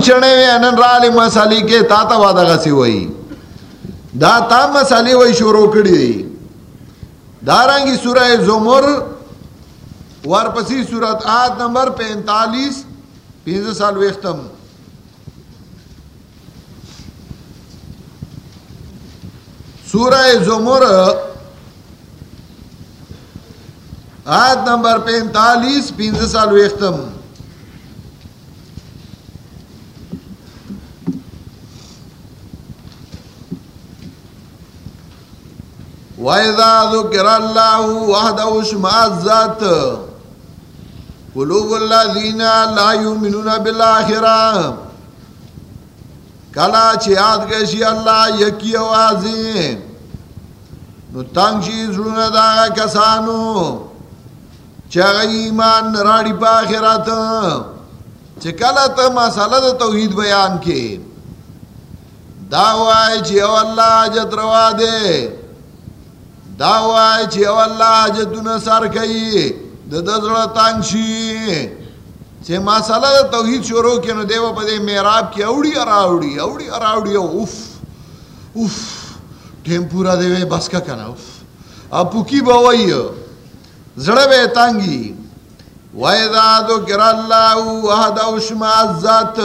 پرون چنے وی انن رالی مسالی کے تا تا وادا غسی وئی دا تا مسالی وئی شروع کری دی۔ دارنگی سورہ زمر، ورپسی سورت آت نمبر پینتالیس پینز سال ویختم۔ سورہ زمر، آت نمبر پینتالیس پینز سال ویختم۔ وَإِذَا ذُكِرَ اللَّهُ وَحْدَهُ شْمَأَزَّتْ قُلُوبُ الَّذِينَ لَا يُؤْمِنُونَ بِالْآخِرَةِ، کلا چھ یاد گشی اللہ یکی آوازی نو تنگ چی زرون دا کسانو، چھ ایمان نراڑی پا آخرت، چھ کلا تا مسئلہ دا توحید بیان کے۔ دعوائی چھ او اللہ جت روا دے۔ دعوائی چھ او اللہ جتون سر کئی دا دزر تنگ چی چھ مسئلہ دا توحید شروع کی نو دیو پا دے میراب کی اوڑی اراؤڑی اوڑی اراؤڑی اوف اوف. ٹیم پورا بس کا کنا اوف. اب پوکی باوئی زڑا بے تانگی وَإِذَا ذُكِرَ اللَّهُ وَحْدَهُ شْمَأَزَّتْ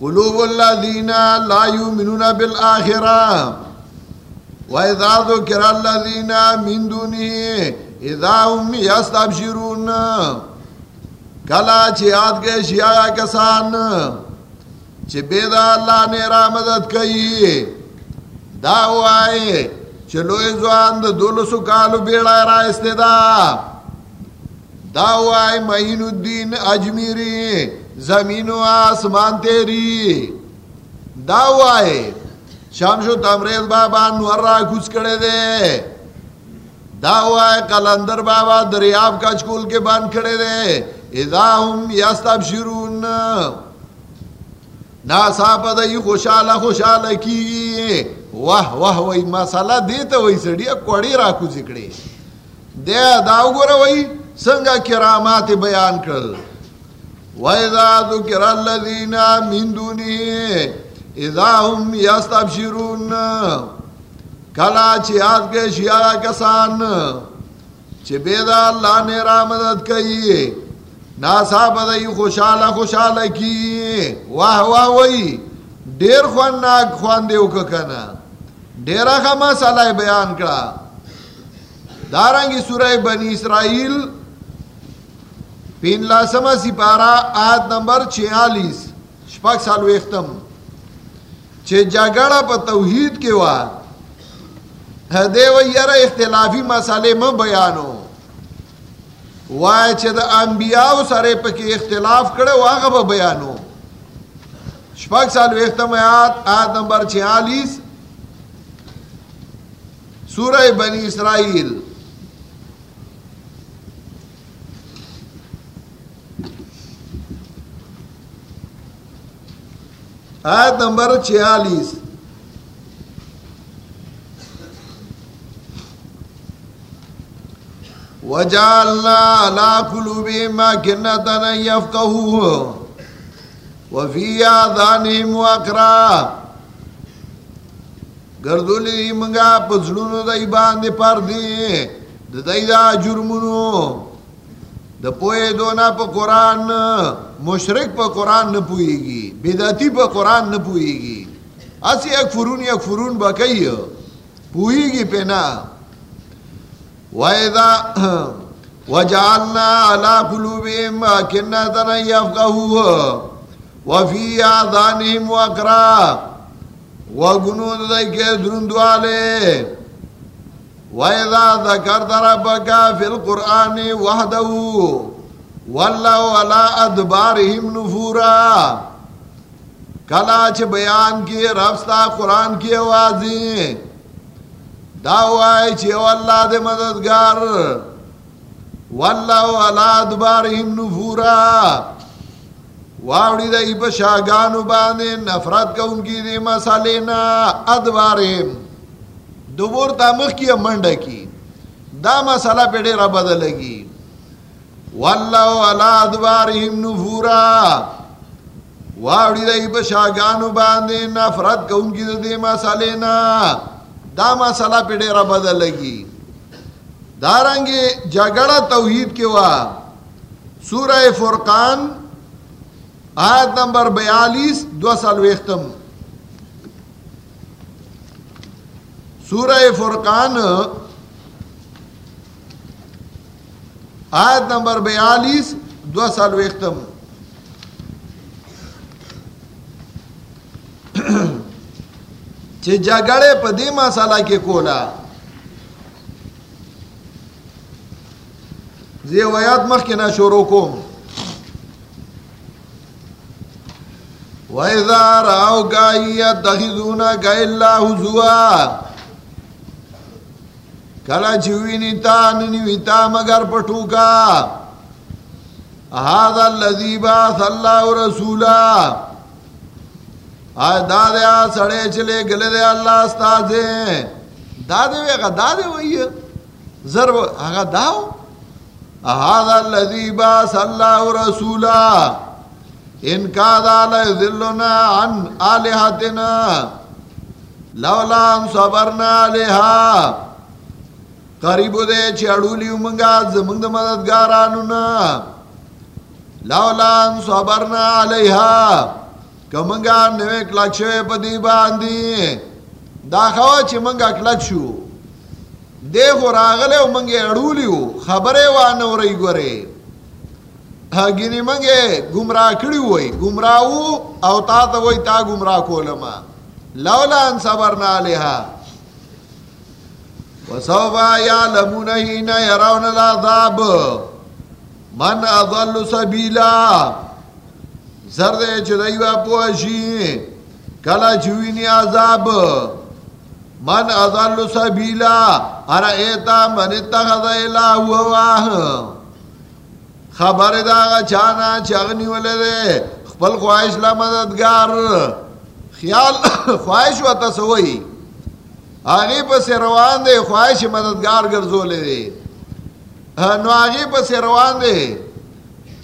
قُلُوبُ الَّذِينَ لَا يُؤْمِنُونَ بِالْآخِرَةِ. وَإِذَا ذُكِرَ الَّذِينَ مِن دُونِهِ اِذَا هُمْ يَسْتَبْشِرُونَ کلا چھ یاد گئے شیعہ کسان چھ بیدا اللہ نے را مدد کئی داو آئے چلو ازوان دا دولو سو کالو بیڑا را استدا۔ داو آئے مہین الدین اجمیری، زمین و آسمان تیری۔ داو آئے شامشو تمریز بابا نور را کچھ کڑے دے۔ داو آئے قلندر بابا دریاب کچکول کے بان کھڑے دے۔ اذا هم یستبشرون ناسا پا دا ای خوشحالا خوشحالا کی۔ واہ واہ وی مسالا دیتا وی سڑیا کوڑی راکو زکڑے دیا داو گورا وی سنگا کرامات بیان کرل وَإِذَا ذُكِرَ الَّذِينَ مِن دُونِهِ اِذَا هُمْ يَسْتَبْشِرُونَ، کلا چی آت کے شیعہ کسان، چی بیدا اللہ نے را مدد کئی، ناسا بدئی خوشحالا خوشحالا کی، واہ واہ وئی، دیر خوان ناک خوان دیو ککنا دیرہ خما صلاح بیان کرا۔ دارنگی سورہ بنی اسرائیل پین لاسمہ سپارہ، آیت نمبر چھیالیس، شپک سالو اختم چھے جگڑا پا توحید کے واد۔ دیو یرا اختلافی مسئلے میں بیانو۔ وای چې د انبیاو سره پکې اختلاف کړي واغه به بیانو۔ شپږ سال وختمات آیت نمبر 46 سورہ بنی اسرائیل۔ آیت نمبر 46 وجعلنا على قلوبهم أكنة يفقهوه وفي آذانهم وقرا گردولی منگا پزلونو دای باندې پر دی د دای دا جرمونو د پوهې دونا په قران مشرک په قران نه پويږي بدعتي په قران نه پويږي اسی یک فرون یک فرون بکای پويږي په نه وَإِذَا وَجَعَلْنَا عَلَى قُلُوبِهِمْ أَكِنَّةً أَن يَفْقَهُوهُ، وَفِي آذَانِهِمْ وَقْرًا۔ وَغُنُودَ ذَيْكَ دُرُندُوَالَيْ وَإِذَا ذَكَرْتَ رَبَّكَ فِي الْقُرْآنِ وَحْدَهُ وَلَّوْا عَلَى أَدْبَارِهِمْ نُفُورًا۔ کلا چھ بیان کی رفستہ قرآن کی آوازیں داوائی چی واللہ دے مددگار۔ واللہ علا دبارہم نفورا۔ واوڑی دا ایپا شاگانو باندے نفرت کا ان کی دے مسالینا۔ ادبارہم۔ دوبور تا مخ کی منڈا کی۔ دا مسالہ پیڑے را بدلگی واللہ علا دبارہم نفورا واوڑی دئی بشاگانو باندے نفرت کون کی دے مسالے نا دا مسالہ پہ ڈیرا بدل لگی۔ دارنگی جگڑا توحید کے وا سورہ فرقان آیت نمبر بیالیس دو سال ویختم۔ سورہ فرقان آیت نمبر بیالیس، دو سال ویختم۔ چھ جگڑے پدی مسالہ کے کولا۔ زی ویات مخ کے نہ شورو کو وَإِذَا رَأَوْكَ يَتَّخِذُونَكَ إِلَّا هُزُوًا کلا چوی نیتا ننیویتا مگر پٹو کا۔ هذا الذي بعث الله رسولا۔ آئے دادے آ سڑے چلے گلے دے اللہ استازے دادے وے گا دادے وہی ضرب آگا داو۔ هذا الذي بعث الله رسولا۔ ان کا دال ذلنا عن الہتنا لولا ان صبرنا علیہا۔ قریب دے چڑو لیو منگا زمنگ دا مددگارانو نا لولا صبرنا علیہا کمنگا نوے کلک شوے پا دی باندی. دا خوا چی منگا کلک شو. دے خو راغلے و منگے اڑو لیو خبرے وانو رئی گورے. گینی منگے گمراہ کڑی ہوئی گمراہ او تا تا وئی تا گمراہ کولما. لولا ان صبرنا علیہا. وسوفا يعلمون حين يرون العذاب. من اضل سبيلا زرد چدایو پوشی. کلا چوینی عذاب. من اضل سبیلا. ارا ایتا من اتخذ الہ وواہ خبر دا چانا چغنی ولے دے. خپل خواہش لا مددگار خیال خواہش و تصوئی آگے پس روان دے، خواہش مددگار گرزو لے دے نو آگے پس روان دے۔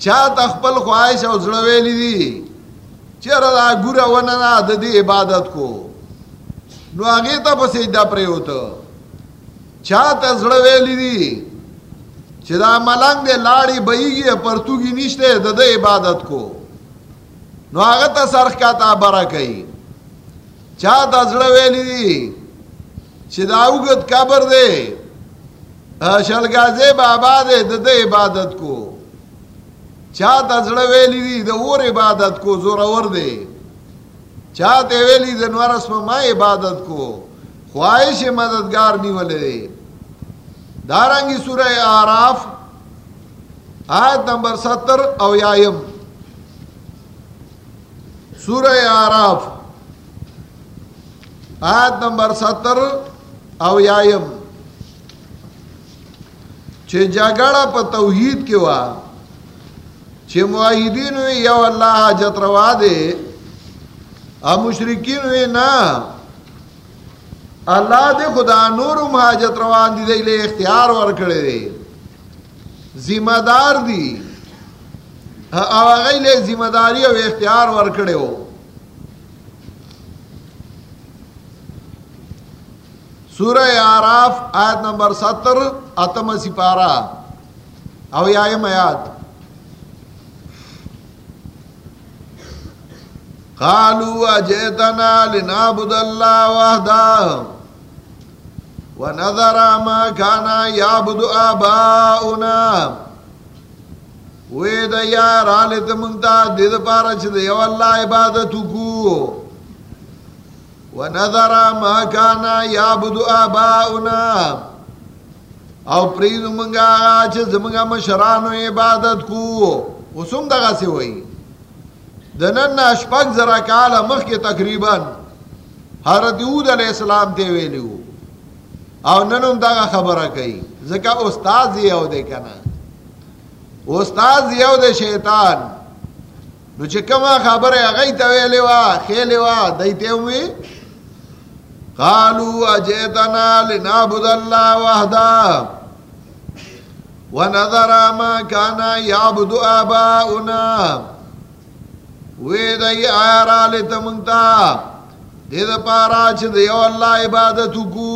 چاہ تخپل خواہش او زڑویلی دی۔ چیر دا گورا وننا دا دی عبادت کو۔ نو آگے تا پس اجدا پرے ہوتا۔ چاہ تا زڑویلی دی۔ چی دا ملنگ دے لاڑی بئی گی پرتو گی نشتے دا دا عبادت کو۔ نو آگے تا سرخ کا تا برا کئی۔ چاہ تا زڑویلی دی۔ چی دا اوگت دے؟ شلگازے بابا دے دا عبادت کو۔ چا تا دی، دا عبادت کو، زور دے۔ چا ویلی دا اسم ما عبادت کو۔ خواہش مددگار نیولے دے۔ دارنگی سورہ آراف، آیت نمبر ستر او یایم۔ سورہ آراف، آیت نمبر ستر۔ او یایم چې جګړه په توحید کې وا چې موحدین وی یو الله حاجت روا دے او مشرکین وی نه الله دې خدا نور حاجت روان دي دې له اختیار ور کړی دی ذمہ دار دي او هغه ذمہ داری او اختیار ور کړی سورہ آراف آیت نمبر ستر، اتم سپارہ۔ او یایم آیات قالوا اجئتنا لنعبد الله وحده ونذر ما كان يعبد آباؤنا۔ وې د یار حالت مونږ ته د دې پاره چې د یو الله عبادت وکړو ونظر ما كان يعبد آباؤنا. او پرید منگا چه زمگا مشرانو عبادت کو. وسوم دغه سی وای دنن نشپک زرا کال مخ کې تقریباً حضرت یود علیہ السلام ته ویلو. او ننوم دغه خبره کوي ځکه استاد یو دی کنه استاد یو دی شیطان. نو چې کومه خبره هغه ته ویلې وا خېلې وا دایته وې قالوا اجئتنا لنعبد الله وحده ونذر ما كان يعبد آباؤنا. وی دای آیا لیتا منگتا دید پارا چھ دیو اللہ عبادتو کو،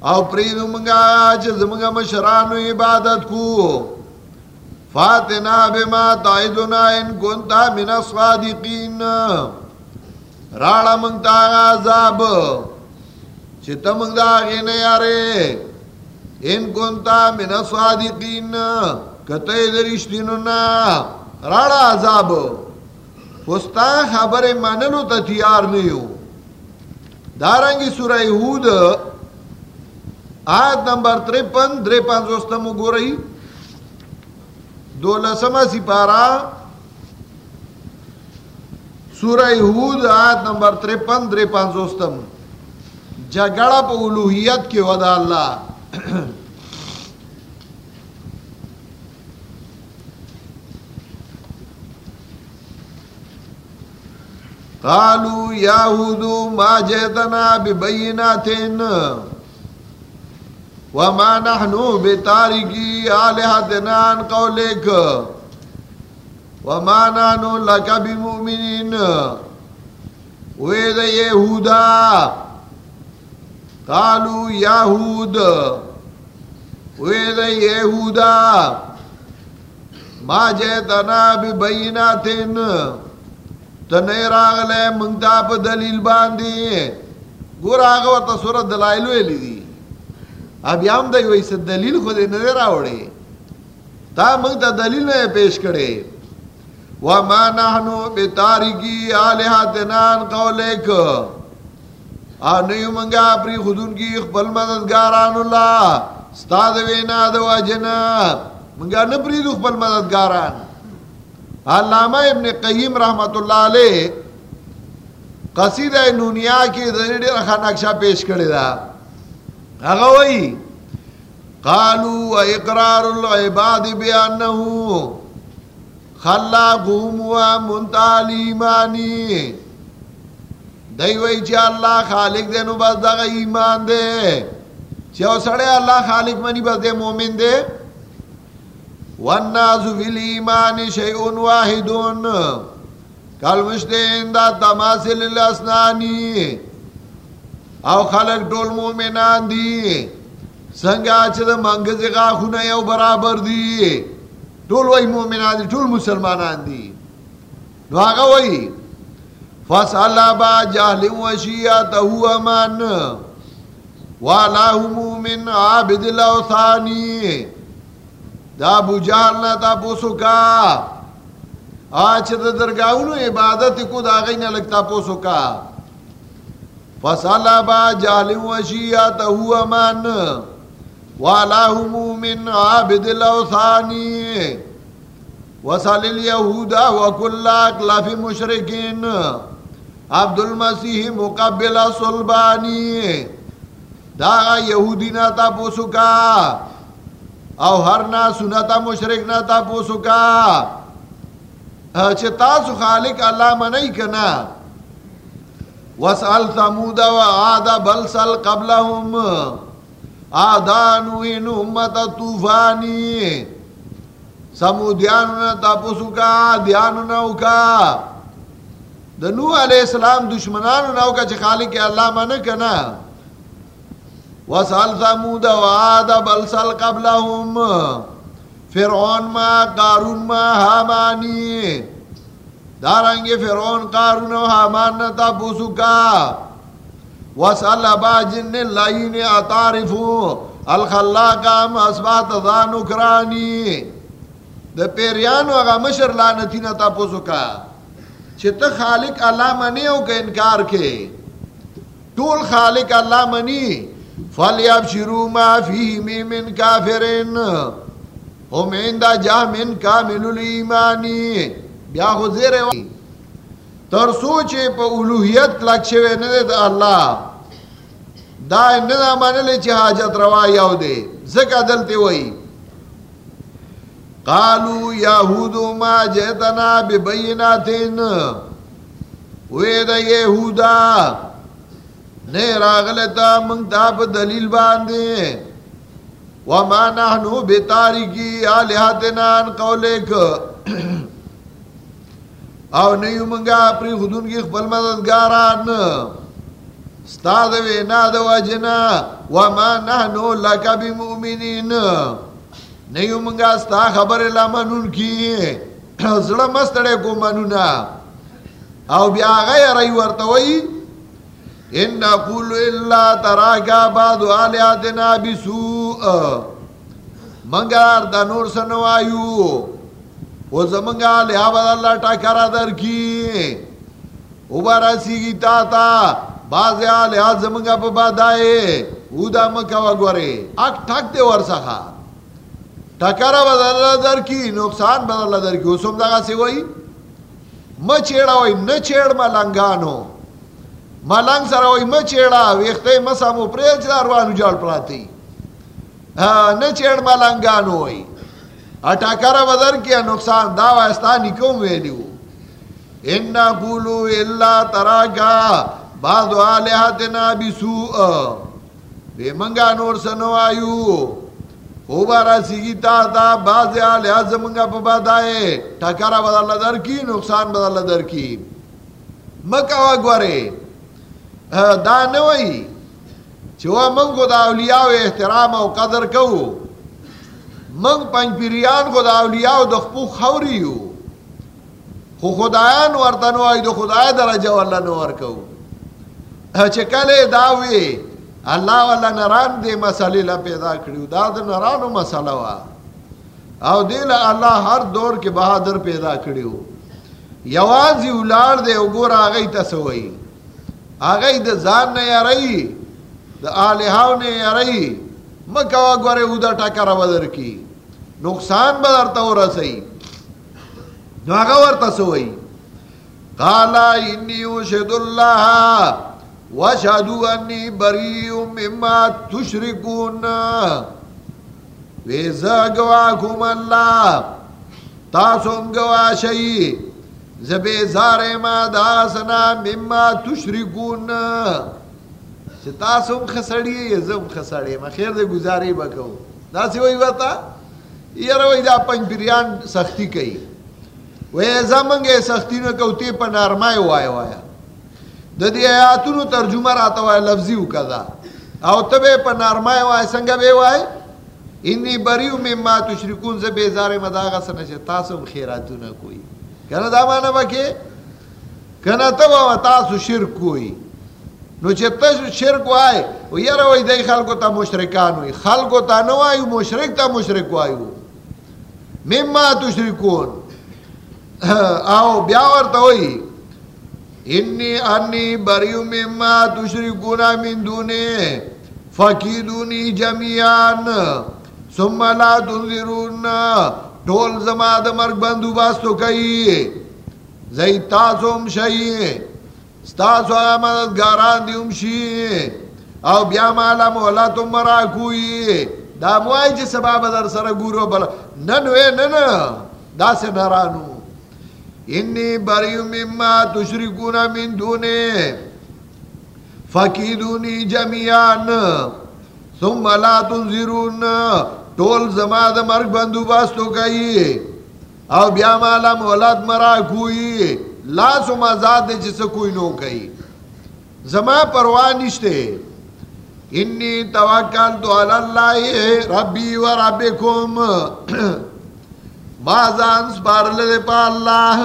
او پریدو منگا چھ زمگا مشرانو عبادت کو. فاتنا بما تائدنا ان کنتا من صادقین الصادقین. راڑا منگتا عذاب چھ منگتا غین یارے ان کنتا من الصادقین کتے درشتینو نا راڑا عذاب پستا خبر مانلو تا تیار نیو دارنگی سورہ حود آیت نمبر تریپن درے پانچ وستمو گو رہی دو لسمہ سپارا سورہ حود آیت نمبر تریپن درے پانچ وستم جگڑا پا الوحیت کی ودا اللہ۔ قالوا يهود ما جئتنا ببينات وما نحن بتاركي آلهتنا عن قولك وما نحن لك بمؤمنين. وإذا يهودا قالوا يهود. وإذا يهودا ما جئتنا ببينات. وما تنه راغله منگتا په دلیل باندې ګور هغه ورته سورۃ دلایل ویلې دي اب یم دی وایي څه دلیل خو دې نه تا موږ دلیل نه پیش کړي و ما نحنو بتاریکی الہاتنا ان قولک ا نه یمنګا پری خودون کی خپل مددګاران الله استاد وینا د وجنا منګا نه پری خپل مددګاران علامہ ابن قیم رحمت اللہ علیہ قصیدہ نونیا کی ذریعے رکھا نقشہ پیش کرے دا۔ اگوئی قالو اقرار العباد بیانہو خلاقهم و منتال ایمانی دیوئی چی اللہ خالق دے نو بس دا ایمان دے. چیو سڑے اللہ خالق منی بس دے مومن دے. والناس فی الایمان شیئن واحدون. کالمشتین دا تماثل الاسنانی. او خلق ٹول مومنان دی. سنگا چه دا منگز غاخونه یو برابر دی. ٹول وی مومنان دی ٹول مسلمانان دی نو آقا وی فسال با جہل و شیعت هو امان والا مومن عابد الاوثانی دا ابو جہل نہ تا پوسو کا آج دا درگاہونو عبادت کو، دا غین لگتا پوسو کا فصلا با جہل و شیعتا ہوا من؟ والا عبد المسیح مقبل صلبانی دا یہودی نا تا پوسو کا او هر نا سنتا مشرک نا تا پوسو کا تاسو خالق اللہ منئی کنا وسأل ثمود و عاد بل آدانو ان امت توفانی سمودیانو نا تا پوسو کا دیانو ناو کا دنو علیہ السلام دشمنانو ناو کا چه خالق اللہ منئی کنا۔ وسال ثمود وعاد بل سال قبلهم فرعون ما، قارون ما، حامانی دارنگی فرعون، قارون و حامان نتا پوسو کا وسال ابا جن اللہین اتارفو الخلاقام اسبات ذا نکرانی دا پیریانو اگا مشر لانتی نتا پوسو کا چھتا خالق اللہ منی ہو کہ انکار کے طول خالق اللہ منی فلیاب شروع ما فیہمی من کافرین ہم اندہ جا من کامل الایمانی بیا خوزیر تر سوچے پا الوحیت لکشوے ندے دا اللہ۔ دا اندہ مانے لے چی حاجت روا یاو دے۔ زکا دلتے وئی قالو یاہودو ما جیتنا ببیناتین۔ وے دا یہودا۔ نے راغلتا منگتا پا دلیل باندے۔ وما نحنو بتاریکی آلیہتنا ان قولک او نیو منگا پری خودون کی خبل مددگاران استاد وینا د وجنا. وما نحنو لك بمؤمنين نیو منگا ستا خبر لا منون کی. زړه مستړې کو منونا او بیا غیر ای ورته ان نقول الا تراکا بعد الیاتنا بسوء. منګار د نور سنوایو او زمنګا له الله ټاکرا درکی او بارسی کی تا تا باز لحاظ زمنگا پا بادائے او دا مکاوا گوارے اک ٹھک دے ورسخا ٹکارا بدل اللہ در کی نقصان بدل اللہ در کی اسم دا سی وئی ما چیڑا وئی نا چیڑ ملنگانو ملنگ سر وئی ما چیڑا ویختے مسامو پریچ داروانو جال پراتی نا چیڑ ملنگانو وئی اٹاکارا بدر کیا نقصان؟ دا وائستانی کم ویلیو انہا قولو اللہ تراکا، بعض آلیہتنا بسوء. بے منگا نور سنو آیو او بارا سیگی تا تا، بعض آلیہت زمنگا پا بادائے ٹکارا بدا اللہ در کی، نقصان بدا اللہ در کی. مکہ وگوارے دا نوئی. چوا منگو دا اولیاء و احترام و قدر کو. منگ پنج پیریان کو دا اولیاء و دخپو خوریو. خو خدایان ورطنو آئی دو خدای درجہ واللہ نور کو چکلے داوی اللہ والا نران دے مسئلے لا پیدا کریو دا دا نرانو مسئلہ وا او دیل اللہ ہر دور کے بہادر پیدا کریو یوازی اولار دے اگور آگئی تسوئی آگئی دا زان نے یاری دا آلیہاو نے یاری مکوا گورے او دا ٹکر بدر کی نقصان بدر تو رسی نو آگا ورطا سوئی قالا انی وشد اللہ وشهدوا انی بریء مما تشركون ویزا گواکم اللہ تاسم گواشئی زبی زار ما داسنا مما تشركون چه تاسم خسڑی ہے زم خسڑی ما خیر دے گزاری بکو دا سی وہی بتا یہ روی دا پنج بریان سختی کئی. ویزا منگے سختی نو کوتی پا نرمائی وائی وائی د دې آیاتونو ترجمه راته وای لفظي وکړه او تبه په نرمای وای، څنګه به وای؟ انی بریو مما تشرکون ز بیزار مداغه سن چې تاسو خیراتونه کوي کنه دا معنی وکي کنه ته و تاسو شرک کوي نو چې تاسو شرک وای او یاره وای د خلکو ته مشرکان وای. خلکو ته نه وای مشرک ته مشرک وای مما تشرکون او بیا ورته وای انی انی بریو مما تشرکونا من دونے فکیدونی جمیعان ثم لا تنظرون۔ ٹول زما د مرگ بندو باستو کئی زی تاسوم شئی ستاسو آمدد گاران دیوم شئی او بیا مالا مولا تم مرا کوئی۔ دا موائی چی سباب در سر گورو بلا ننوے نن دا سے نرانو انی بری مما تشرکون من دونے فکیدونی جمیان ثم لا تنظرون. ٹول زما د مرگ بندو باستو کئی او بیا مالا مولاد مرا کوئی لا سما ذات دے جس کوئی نو کئی زما پروان نشتے انی توکل تو اللہ ربی و ربکم بازان سپارل دے پا اللہ؟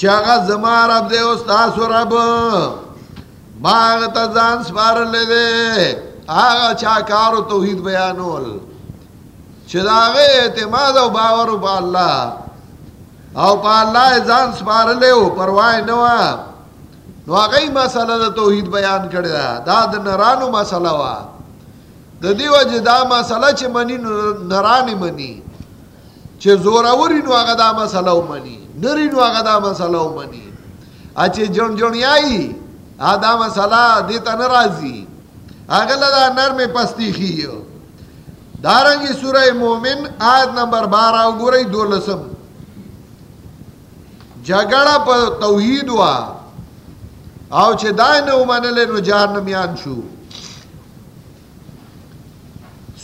چاگا زمان رب دے استاس و رب. باغ تزان سپارل دے. آگا چاکارو توحید بیانول. چداغے اعتماد و باور پا اللہ. او پا اللہ زان سپارل دے پروائے نوا نو آگئی مسئلہ دا توحید بیان کردہ دا. دا دا نرانو مسئلہ وا. دا دیو جدا مسئلہ چھ منی نرانی منی. چې زوراوري نو هغه دا مسله ومني نری نو هغه دا مسله ومني ا چې جون جون یای ا دا مسله دې ته ناراضي هغه لا نرمه پستی خيو دارنګي سوره مومن، آیت نمبر 12 وګورئ دولسم. جګړه په توحید وا. او چې دای نه ومنل نو جهنميان شو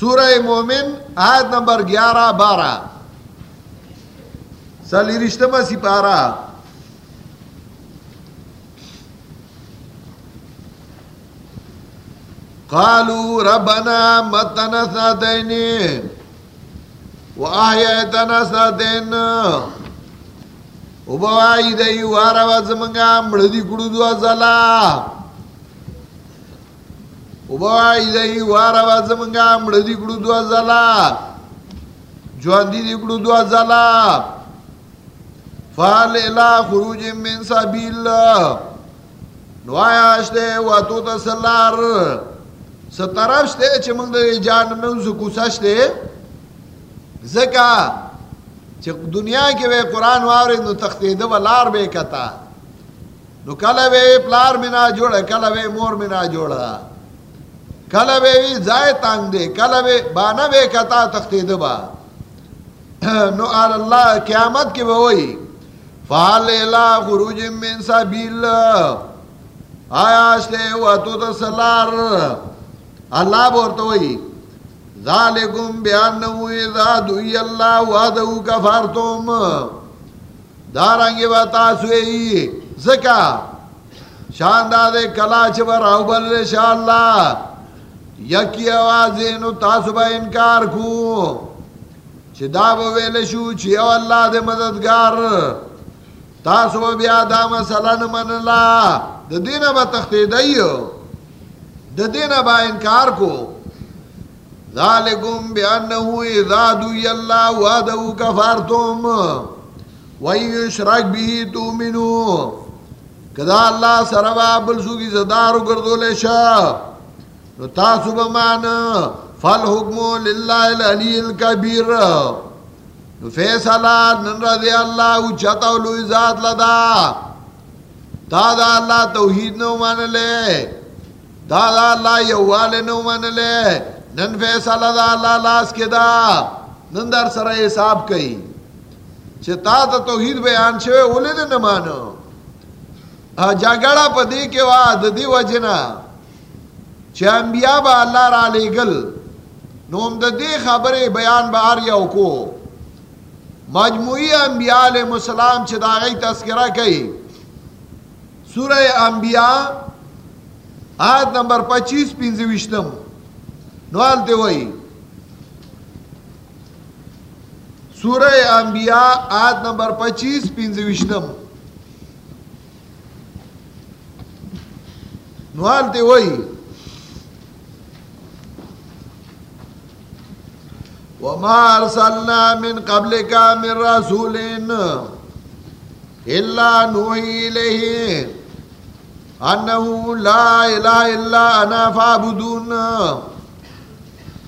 سورہ مومن آیت نمبر گیارہ بارہ سالی رشتہ میں سپارہ قالوا ربنا متنا ساتين وآياتنا ساتين وبوائی دی وارا وزمنگا مردی کڑو دو ازالا وبوائی دی وارا وزمنگا مردی کڑو دو ازالا جوان دی دی کڑو دو ازالا فال الى خروج من سبیل نوایا اشتے واتو تسلار سترف شتے چھ منگ دے جان نو زکوسا شتے زکا چھ دنیا کے وے قرآن وارے نو تختی دو لار بے کتا۔ نو کلا وے پلار منا جوڑا کلا وے مور منا جوڑا۔ کلا وے وی زائے تانگ دے کلا وے بانا بے کتا تختی دو نو آل اللہ قیامت کی وہی فال الہ خروج من سبیل۔ آیا شتے واتو تسلار۔ اللہ بورتا ہوئی۔ ذالکم بیاننو اذا دوئی اللہ وعدہو کفارتم. دارنگی بتاسوئی زکا. شاندہ کلا چبر او بل شاء اللہ یکی آوازینو تاسو با انکار کو. چی دابو ویل شو چی او اللہ دے مددگار. تاسو با بیا دا مسئلہ نمن اللہ دا دین با تختی دیو دا دین با انکار کو. ذالکم بیانہو اذا دوی اللہ وعدہو کفارتم وی شرک بھی تومنو کدا اللہ سروا بلسو کی زدارو کردو لے شا. نو تاسو بمان فل حکمو للہ العلی الكبیر نو فیصلہ نن رضی اللہ اچھتا لوی ذات لدا. تا دا اللہ توحید نو مان لے تا دا اللہ یووالے نو مان لے نن فیصلہ دا اللہ لاس کے دا، نن در سر حساب کئی۔ چھے تا تا توحید بیان چھوے اولی دے نمانو۔ جاگڑا پا دی کے واد دی وجنا چھے انبیاء با اللہ را لے گل۔ نوم دا دی خبر بیان با آریاو کو۔ مجموعی انبیاء علیہ السلام چھے دا غی تذکرہ کئی۔ سورہ انبیاء، آیت نمبر پچیس پینزوشتم نوال تے وئی۔ سورہ انبیاء آیت نمبر پچیس پینزوشتم نوال تے وئی۔ وما ارسلنا من قبلك من رسول الا نوحي اليه انه لا اله الا انا فاعبدون۔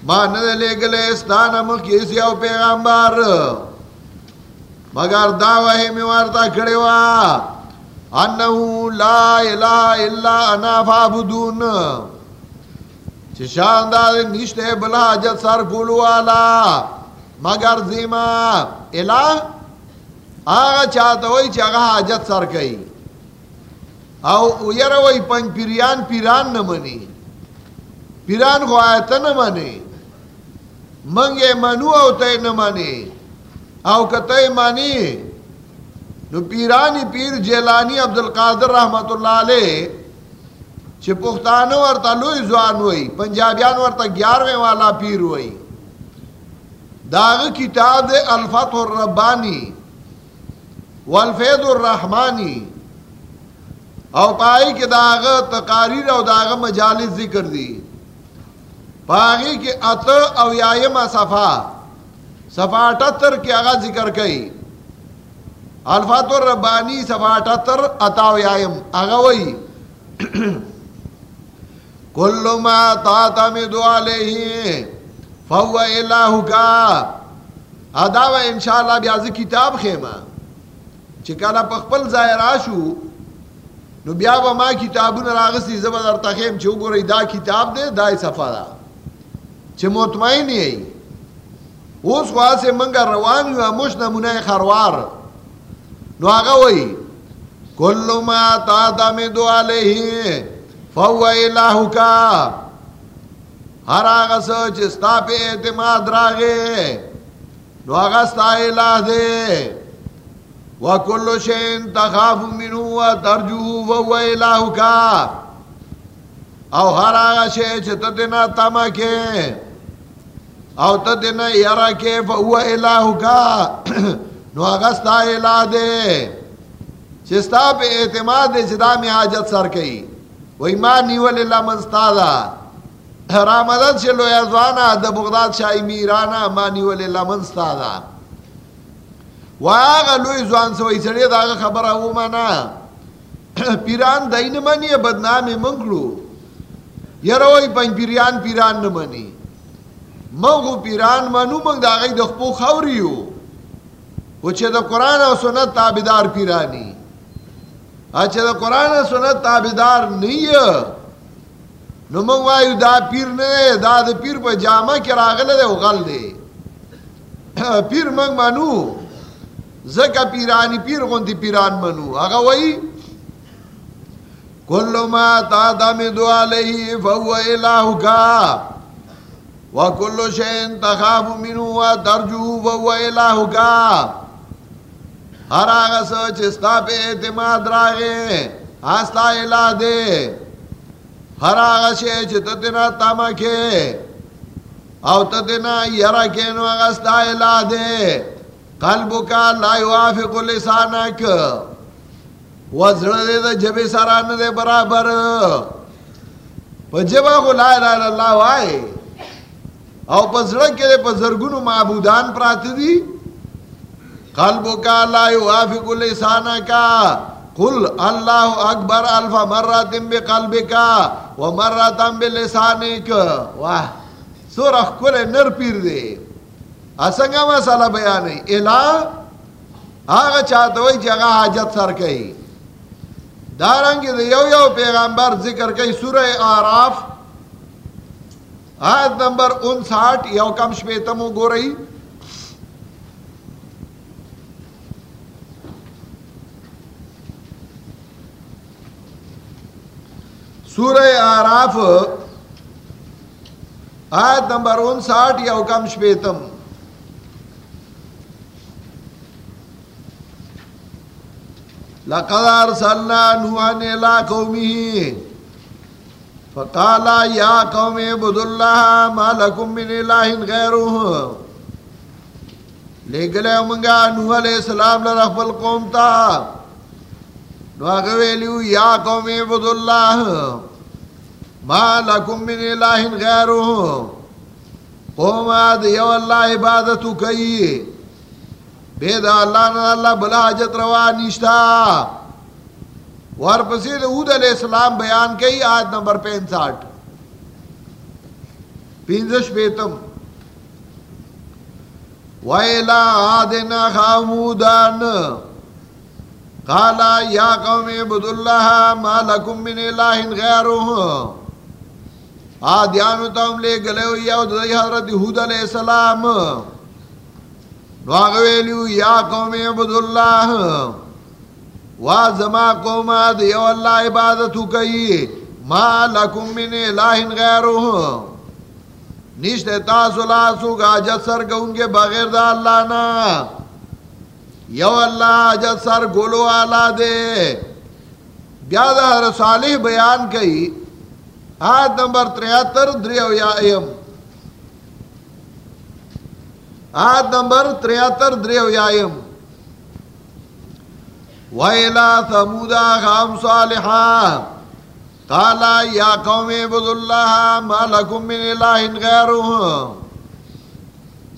ما نہ لے گلے استان ہم کیسی او پیغمبر مگر دعوی میں وارتا کھڑے وا انه لا اله الا انا فاعبدون چھ شاندار نشتے بلا حجت سر کولو والا مگر زیما الہ آغا چاہتا ہوئی چھ آغا حجت سر کئی او یرا وای پنج پیریان پیران نه منی پیران خو آیت نه منی منگے منو او تے نه منی او کتے منی نو پیرانی پیر جیلانی عبدالقادر رحمت اللہ علیہ چھ پختانو ورطا لوی زوان ہوئی پنجابیان ورطا گیارویں والا پیر ہوئی داغ کتاب دے الفتح الربانی والفید الرحمانی او پائی کے داغ تقاریر او داغ مجالس ذکر دی پاگی کے ات او یایم صفا صفا اٹھتر کے آغا ذکر کئی۔ الفات الربانی صفا اٹھتر اتاو یایم، آغا وئی۔ کل ما تاتا میں دعا لے ہی فہو الہو کا اداو انشاءاللہ بیازی کتاب خیمہ۔ چکالا پخپل ظاہر آشو، نو بیا با ما کتابون راغستی، زبا در تخیم چه گوری دا کتاب دے دا صفا دا۔ چه مطمئنی ای؟ اوس خواه سے منگا روانی و مش نمونه خروار. نو آقا وی کلو ما تا دم دو علیه فو الہو کا ہر آقا سو چستا پہ اعتماد راگے نو آقا ستا الہ دے وکل شین تخاف منو و ترجو و الہ کا او ہر آغا شے چھ تتنا تمکے او تتنا یرا کے فہو الہ کا نو اغسطا الہ دے چستا پہ اعتماد دے چدا میں حاجت سر کئی وہی ماں نیول اللہ منستا دا رامدت چلو یزوانا دا بغداد شاہی میرانا ماں نیول اللہ منستا دا واغه لوی ځوان سوې سړی دا خبره و معنا پیران دین منی بدنامي منګلو یره وای پنځ پیران پیران نه مغو پیران منو موږ دا غي د خپل خوريو او چې د قران او سنت تابعدار پیرانی ا چې د قران او سنت تابعدار نه نو موږ وایو دا پیر نه دا د پیر په جامه کې راغله او غل دی. پیر موږ منو زکا پیرانی پیر غنتی پیران منو اگا وئی کلو ما تا دامدو علیہ فہو الہ کا وکلو شین تخاف منو و درجو فہو الہ کا ہر آگا سچ استا پہ اعتماد راگے آستا الہ دے ہر آگا شے چتتنا تامکے او تتنا یرا کینو آگا ستا الہ دے قلبو کا لا یوافق لسانک وزر دے دا جب سران دے برابر پا جبا کو لا الہ اللہ وائے او پا زرک دے پا معبودان پراتی دی قلبو کا لا یوافق لسانک قل اللہ اکبر الفا مراتم بی قلبکا و مراتم بی لسانک واہ سورخ کل نر پیر دے. اسنگا مسئلہ بیان ہے. الہ آگا چاہتا ہوئی کہ آگا حاجت سر کئی. دارنگی دے یو یو پیغمبر ذکر کئی سورہ آراف. آیت نمبر انساٹھ یو کم شپیتمو گو رہی۔ سورہ آراف آیت نمبر انساٹھ یو کم شپیتم لقد ارسلنا نوحا الى قومه فقال يا قوم اعبدوا الله ما لكم من اله غيره لے گلے منگا نوح علیہ السلام لرخ بالقوم تا. نوح قویلیو یا قوم اعبدوا الله ما لكم من اله غيره قوم آد، یو اللہ عبادتو کئی. بید اللہ نا اللہ بلا حجت روا نشتا. ور ورپسی دہود علیہ السلام بیان کئی آیت نمبر پینساٹھ پینزش بیتم۔ وَإِلَا عَادِنَا خَامُودًا قَالَ يَا قَوْمِ عِبُدُ اللَّهَ مَا لَكُمْ مِنْ إِلَٰهٍ غَيْرُهُ آدیانو تا ہم لے گلے ہوئی ہے، حضرت حود علیہ السلام۔ نواغویلیو یا قوم عبد اللہ وازما قوم دیو اللہ عبادتو کئی، ما لکم من الہ غیرو نشت تاسو لاسو کا عجت سر گونگے بغیر دا اللہ نا. یو اللہ عجت سر گولو آلا دے. بیادہ رسالح بیان کئی، آیت نمبر تریاتر دریو یا ایم. آد نمبر تریاتر دریو یایم وَإِلَا ثَمُودَا خَامْ صَالِحًا قَالَا يَا قَوْمِ عِبُدُ اللَّهَ مَا لَكُمْ مِنْ إِلَٰهٍ غَيْرُهُ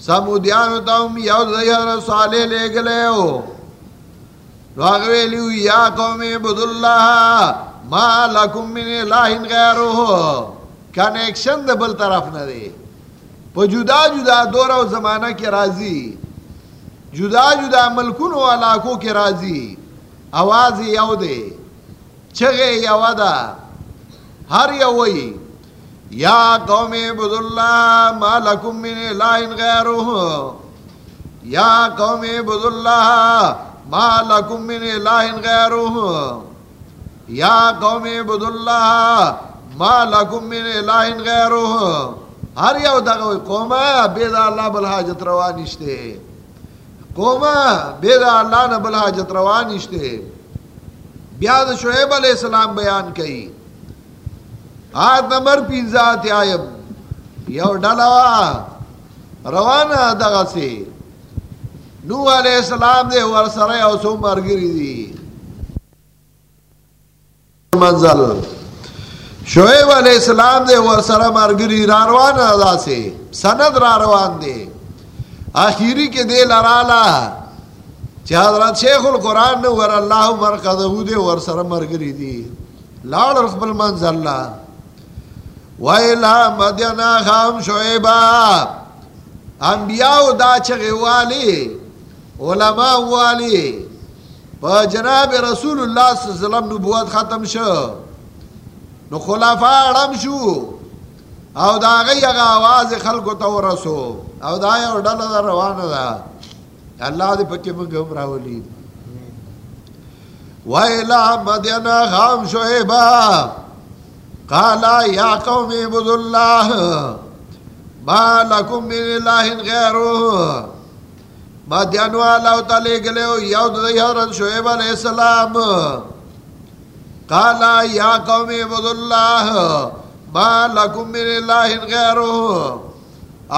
سمودیانو تاوم یو زیار صالح لے گلے ہو راغویلیو یا قوم عبد اللہ ما لکم من الہ غیرو کنیکشن دے بل طرف نہ دے۔ پا جدا جدا دور و زمانہ کے راضی، جدا جدا ملکون و علاقوں کے راضی آواز یو دے چگے یو دا ہر یوئی یا قوم عبداللہ ما لکم من الہ غیرو یا قوم عبداللہ ما لکم من الہ غیرو یا قوم عبداللہ ما لکم من الہ غیرو ہر یو دغه قومه به دا الله بل حاجت روا نشته. کوما بے دا اللہ نبل حاجت روان اشتے بیاد شعیب علیہ السلام بیان کئی۔ آیت نمبر پینزات آئیم۔ یو ڈالوا روانا دغا سے۔ نو علیہ السلام دے ورسر او سو مرگری دی۔ منزل۔ شعیب علیہ السلام دے ورسر مرگری راروان ادا سے۔ سند راروان دے۔ آخری کے دے لرالا۔ چہ حضرت شیخ القرآن نے ور اللہ مرکزہو دے ورسر مرگری دی۔ لاڑ رخب المنزل لا۔ ویلا مدینہ خام شعیبہ۔ انبیاء دا چگے والی، علماء والی۔ پا جناب رسول اللہ صلی اللہ علیہ وسلم نبوت ختم شو۔ نو خلافہ اڑم شو۔ او دا غی اگا آواز خلقو تو رسو او دا یا ڈالا دا روان دا اللہ دی پکی من گم راولی ویلا مدینہ خام شعیبہ قالا یا قوم عبد اللہ ما لکم من اللہ غیرو مدین والا تعالی گلے یود دی حضرت شعیب علیہ السلام. قالا یا قوم عبد اللہ ما لکم من اللہ غیرو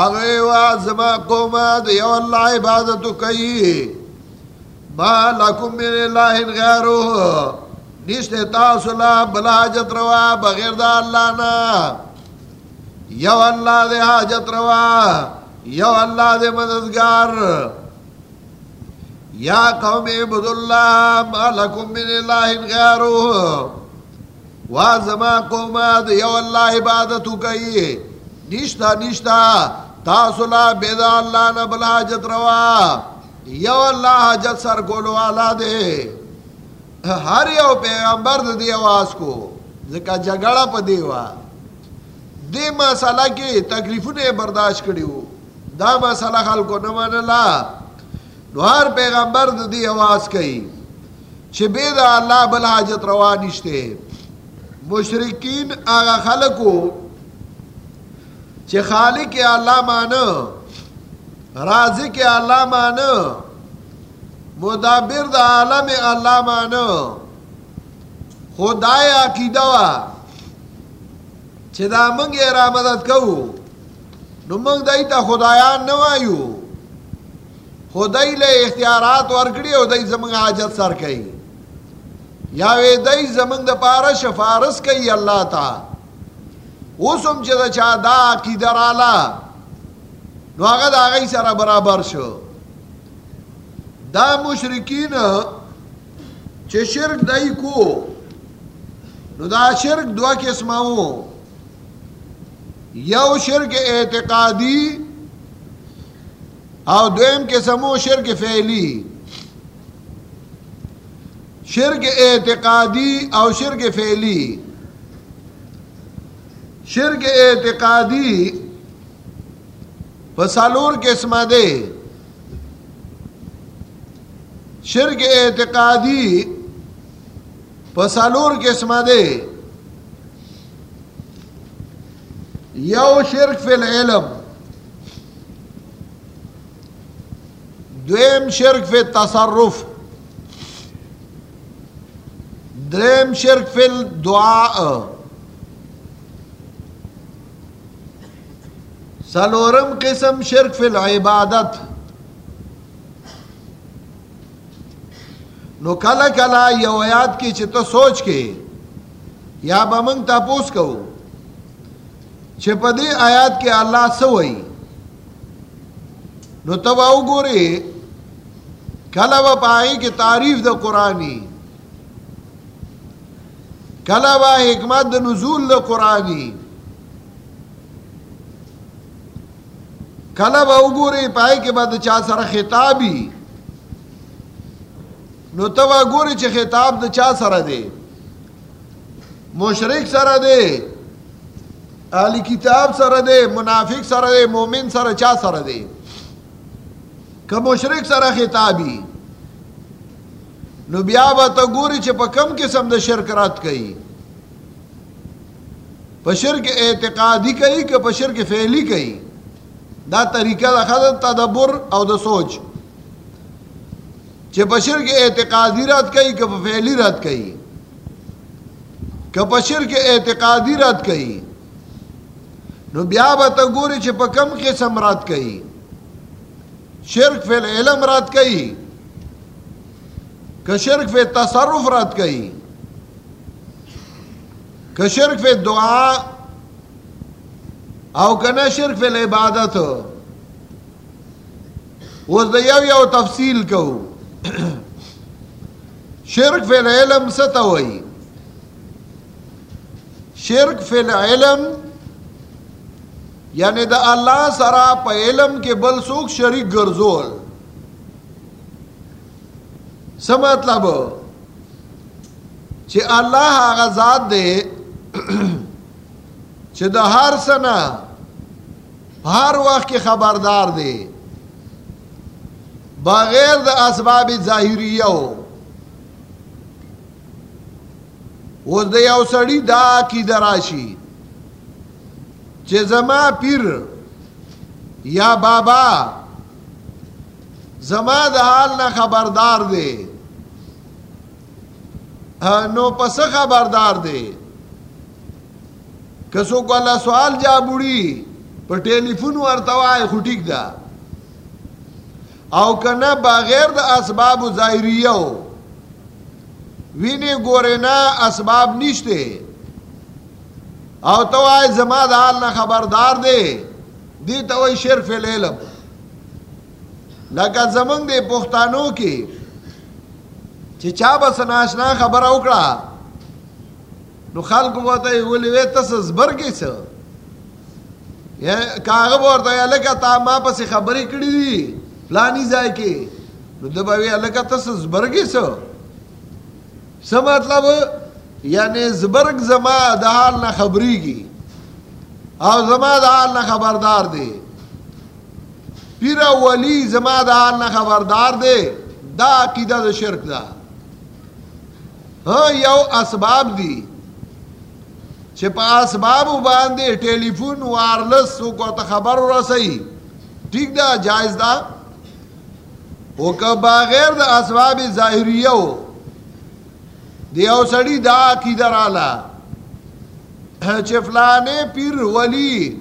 اغیوا زما قوم دیو اللہ عبادتو کئی ما لکم من اللہ غیرو نشتے تاسولا بلا حاجت روا، بغیر دا اللہ نا. یو اللہ دے حاجت روا، یو اللہ دے مددگار. یا قوم عبد اللہ ما لکم من اللہ غیرو وازما قوم دے یو اللہ عبادتو کئی نشتا نشتا تاسولا بیدا اللہ نا بلا حاجت روا۔ یو اللہ حاجت سر کولو والا دے۔ ہر یو پیغمبر دی آواز کو۔ ذکا جگڑا پا دیوا دی مسئلہ کی تکلیفوں نے برداشت کری ہو۔ دا مسئلہ خلقو نمان اللہ نو ہر پیغمبر دی آواز کئی چھ بید اللہ بل حاجت روا نشتے۔ مشرکین آغا خلقو چھ خالق اللہ مانا، رازق اللہ مانا مدابر دا عالم اللہ مانو خدای عقیدہ وا چھ دا منگ را مدد کهو، نو منگ دای تا خدایان نو خدای لے اختیارات ورکڑی او دای زمنگ حاجت سر کئی۔ یا وی دای زمنگ دا پارا شفارس کئی اللہ تا. او سم چھ دا چا دا عقیدہ رالا نو آگا دا آگئی سر برابر شو. دا مشرکین چه شرک دای کو، نو دا شرک دوا دو قسمو یو شرک اعتقادی او دویم قسمو شرک فعلی شرک اعتقادی او شرک فعلی. شرک اعتقادی پسالور قسم دے شرک اعتقادی پسالور قسم دے یو شرک فی العلم. دویم شرک فی تصرف دریم شرک فی الدعاء. سلورم قسم شرک فی العبادت. نو کلا کلا یو آیات کی چھ تو سوچ کے، یا بمنگ تا پوس کو چھ دی آیات کے اللہ سوئی. نو تب او گورے کلا با پائی کی تعریف دا قرآنی. کلا با حکمت دا نزول دا قرآنی کلا با او گورے پائی کے بعد چا سر خطابی نو توا گوری چه خطاب د چا سره دی. مشرک سره دی اهلی کتاب سره دی، منافق سره دی مومن سره چا سره دی؟ که مشرک سره خطابی نو بیا با تا گوری چه پا کم قسم د شرک رات کئی پا شرک اعتقادی کئی که پا شرک فعلی کئی دا طریقہ دا خدر تدبر او دا سوچ. کہ بشر کے اعتقادی رد کئی کہ فیلی رد کئی کہ بشر کے اعتقادی رد کئی نو بیا بتا گوری چھ پا کم قسم رد کئی شرک فی العلم رد کئی کہ شرک فی تصرف رد کئی۔ کہ شرک فی دعا او کنا شرک فی العبادت۔ وز دیو یو تفصیل کو شرک فی العلم ستوئی شرک فی العلم یعنی دا اللہ سرا پا علم کے بل سوک شریک گرزول۔ سمطلب چھ اللہ آغا ذات دے چھ دا ہر سنا ہر وقت کی خبردار دے۔ بغیر دا اسباب ظاہریہ وہ دا یو سڑی دا کی دراشی۔ چھ زما پیر یا بابا، زما دا حال نا خبردار دے۔ ہاں، نو پس خبردار دے۔ کسو کو اللہ سوال جا بڑی پر ٹیلی فون ورتوائے خوٹیک دا۔ او کنا بغیر دا اسباب ظاہریہ ہو۔ وینی گورنا اسباب نشتے او تو آئے زما دا حال نا خبردار دے۔ دی تو شرف العلم۔ لکہ زمان دے پختانو کی چی چا بس ناشنا خبر اوکڑا؟ نو خلق بوتا ہے ولی وی تس زبرگی سا کاغب ورطا ہے لکہ تا ما پسی خبری کڑی دی، پلانی زائی کی۔ نو دباوی لکہ تس زبرگی سا سا مطلب یعنی زبرگ زما دا حال نا خبری کی او زما دا حال نا خبردار دے پیرا ولی زما دا حال نا خبردار دے دا عقیدہ دا شرک دا۔ ہاں، یو اسباب دی۔ چھ پا اسباب باندے ٹیلی فون وارلس سو کو تا خبر رسائی۔ ٹھیک دا، جائز دا۔ وہ کہ بغیر دا اسباب ظاہریہ ہو۔ دیو سڑی دا کی در آلا چفلانے پیر ولی۔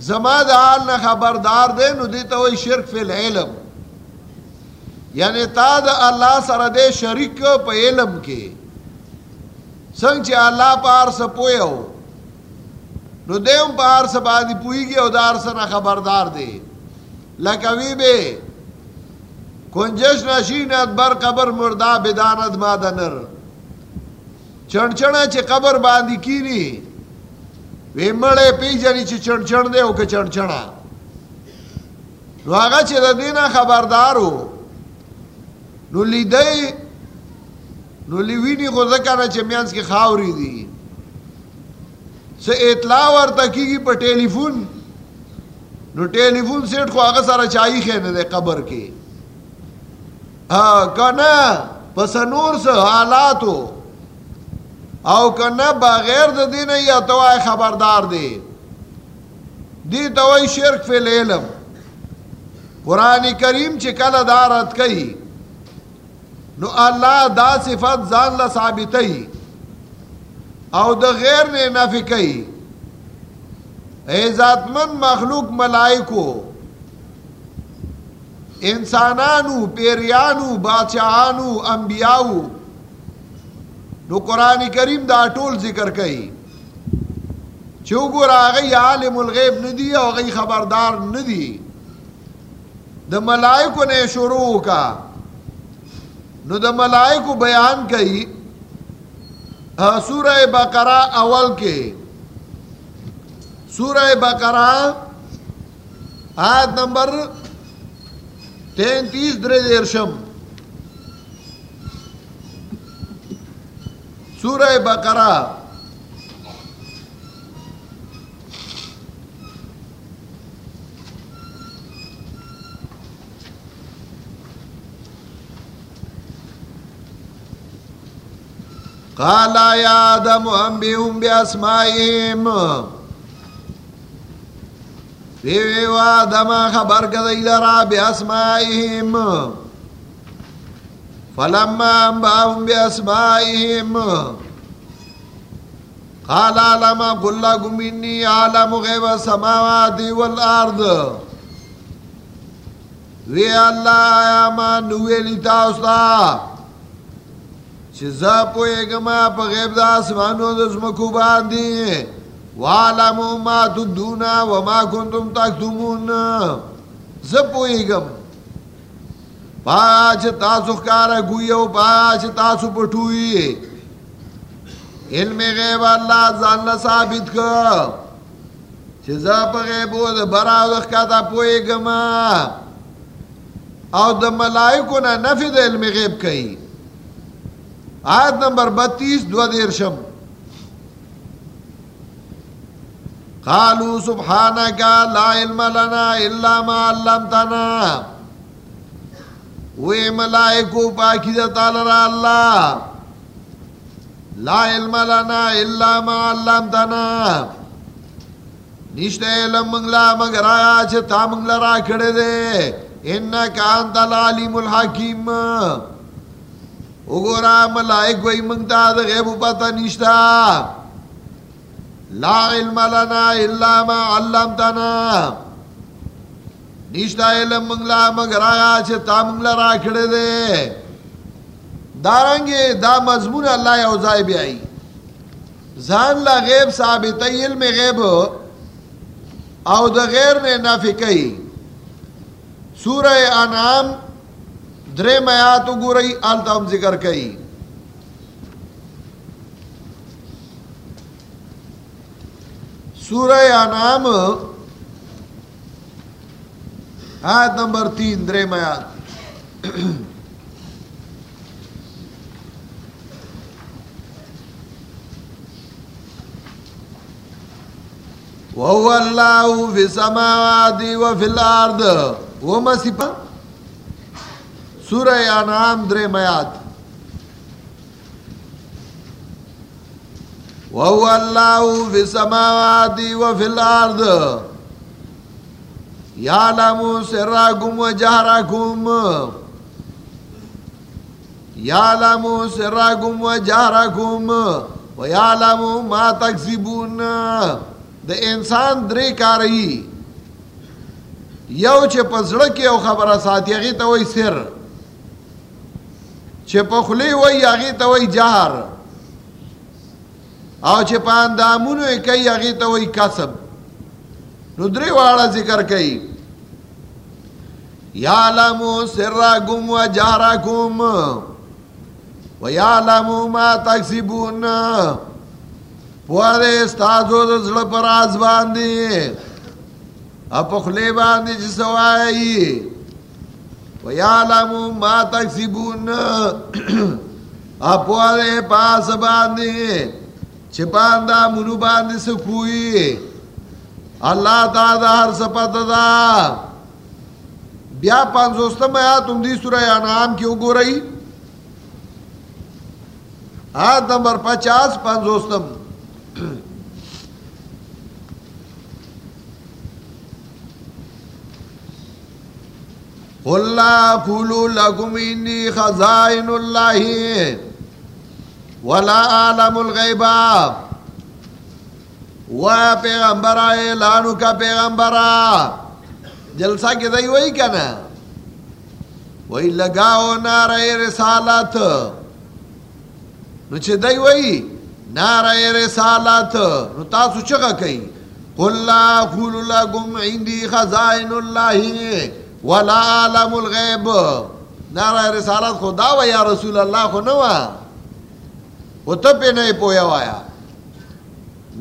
زما دا حال نا خبردار دے، نو دیتا ہوئی شرک فی العلم۔ یعنی تا دا اللہ سر دے شرک پا علم کے۔ سنگ چی اللہ پار سا پوئے ہو۔ نو دیم پار سا بادی پوئی گی او دار سا خبردار دے۔ لکوی بے، کنجش نشینت بر قبر مردا بداند مادنر چن چی قبر باندی کینی وی مڑے پی جنی چی چن چن دے او که چنچنا۔ نو آگا چی دا دینا خبردارو نو لی نو لیوینی خو ذکر چی میانس کی خاوری دی سا اطلاع ورطا کی گی پا ٹیلیفون نو ٹیلیفون سیٹ خو آگا سارا چاہی خینے دے قبر کے کنا پس نور سے حالاتو. او کنا بغیر د دین یا تو خبردار دے دی تو شرک فی العلم. قرآن کریم چی کل دارت کئی نو اللہ دا صفت زان لا ثابتی او د غیر نے نفی کئی اے ذات من مخلوق ملائکو. انسانانو، پیریانو، بادشاہانو انبیاؤ نو قرآن کریم دا ٹول ذکر کئی. چو گور آگئی عالم الغیب ندی او غی خبردار ندی. دا ملائکو نے شروع کا. نو دا ملائکو بیان کئی سورہ بقرہ اول کے۔ سورہ بقرہ، آیت نمبر تینتیس در دیرشم۔ سورہ بقرہ۔ قال يا آدم أنبئهم بأسمائهم. وی وی وا خبر کدی لرا بی فلما انباهم باسمائهم قال علم قل لكم اني اعلم غيب السماوات والارض وی اللہ یا ما نوے لیتا چیزا پوئے گما پا غیب دا اسمانو دا اسمکو باندی وعلمو ما تدونا وما کنتم تک دمون تکتمون زپوئے گم۔ پاچ تاسو خکارا گویو پاچ تاسو پٹوئی علم غیب اللہ زاننا ثابت کر۔ چیزا پا غیبو دا برا دخ کاتا پوئے گما۔ او دا ملائکو نا نفی دا علم غیب کئی۔ آیت نمبر بتیس دو دیر شم. قالو سبحانکا لا علم لنا الا ما علمتنا. وی ملائکو پاکی دا تعالی اللہ. لا علم لنا الا ما علمتنا. نشتے علم منگلا مگر آیا چھتا منگلا را کھڑے دے. انکا انتا العلیم الحکیم. اگورا ملائک وی منگتا دا غیب پتا نشتا لا علم لنا الا ما علمتنا. نشتا علم منگلا مگر آیا چھتا منگلا را کھڑے دے. دارنگے دا مضمون اللہ اوزائی بھی آئی. زان لا غیب ثابت علم غیب او دا غیر نے نافی کئی. سورہ انعام درے میاتو گورئی آلتا ہم ذکر کئی۔ سورہ انعام، آیت نمبر تین، درے میات وهو الله في السماوات وفي الارض وما سپا سورہ انعام در میات وهو الله في السماوات وفي الارض يعلم سركم وجهركم. يعلم سركم وجهركم. ويعلم ما تكسبون. د انسان درې کاری یو چې پزړه کې او خبره ساتي هغه ته وای سر. چې په خلی وای هغه ته وای جهر. او چې په اندامونو یې کوي هغه ته وای کسب. نو درې واړه ذکر کوي یعلم سرکم و جهرکم. و یعلم ما تکسبون. پوارے استازو دا زڑ پر آز باندی اپا خلے باندی جس وائی ویعلمو ما تکسیبون اپوارے پاس باندی چپاندا منو باندی سکوئی۔ اللہ تا دا ہر سپت دا۔ بیا پانزوستم آیا تم دی سورہ انعام کیوں گو رہی۔ آیت نمبر پچاس، پانزوستم۔ قل لا قولوا لكم خزائن الله ولا عالم الغيبا و پیغمبر اعلانو کا پیغمبر جلسہ کی دائی وہی کنا وہی لگاو نار رسالت. نو چھ دائی وہی نار رسالت. نو تاسو چگا کئی؟ قل لا قول لکم عندی خزائن اللہ. ولا عالم الغیب نار رسالت خدا و یا رسول اللہ خو نوا وہ تب پہ نہیں پویا وایا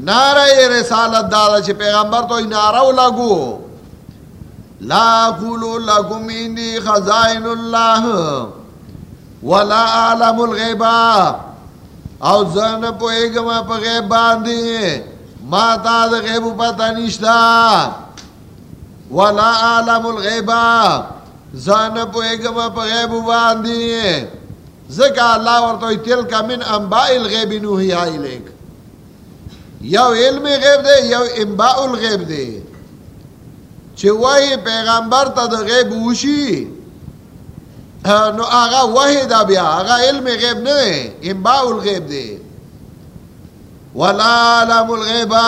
نار رسالت دادا چھ پیغمبر تو نارا لگو لا قول لکم عندی خزائن اللہ. ولا عالم الغیبہ او زن پو ایگما پا غیب باندی ما تا دا غیبو پتا نشتا ولا عالم الغیبا زن پو ایگما پا غیبو باندی ذکا اللہ ورطوی تلکا من انباء الغیب نوحی آئی لیک یو علم غیب دے، یو انباء الغیب دے. چھے وہی پیغمبر تا دا غیب وشی. نو آغا وحی دا بیا، آغا علم غیب نه انباء الغیب دے. ولا علم الغیبا